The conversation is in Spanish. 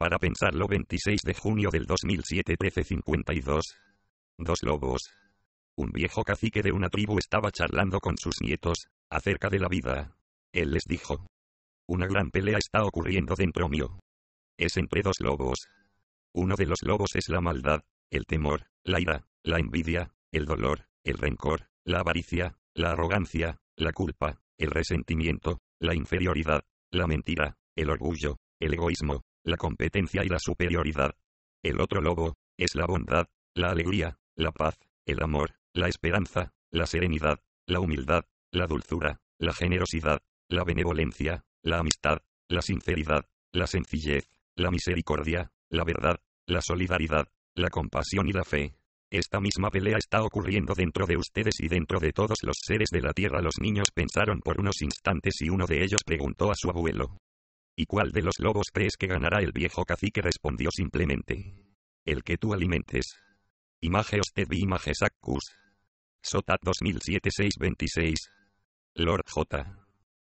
Para pensarlo 26 de junio del 2007 1352. Dos lobos. Un viejo cacique de una tribu estaba charlando con sus nietos, acerca de la vida. Él les dijo. Una gran pelea está ocurriendo dentro mío. Es entre dos lobos. Uno de los lobos es la maldad, el temor, la ira, la envidia, el dolor, el rencor, la avaricia, la arrogancia, la culpa, el resentimiento, la inferioridad, la mentira, el orgullo, el egoísmo, la competencia y la superioridad. El otro lobo, es la bondad, la alegría, la paz, el amor, la esperanza, la serenidad, la humildad, la dulzura, la generosidad, la benevolencia, la amistad, la sinceridad, la sencillez, la misericordia, la verdad, la solidaridad, la compasión y la fe. Esta misma pelea está ocurriendo dentro de ustedes y dentro de todos los seres de la tierra. Los niños pensaron por unos instantes y uno de ellos preguntó a su abuelo. ¿Y cuál de los lobos crees que ganará? El viejo cacique respondió simplemente. El que tú alimentes. Image usted vi image Sacus. Sotat 2007 626. Lord J.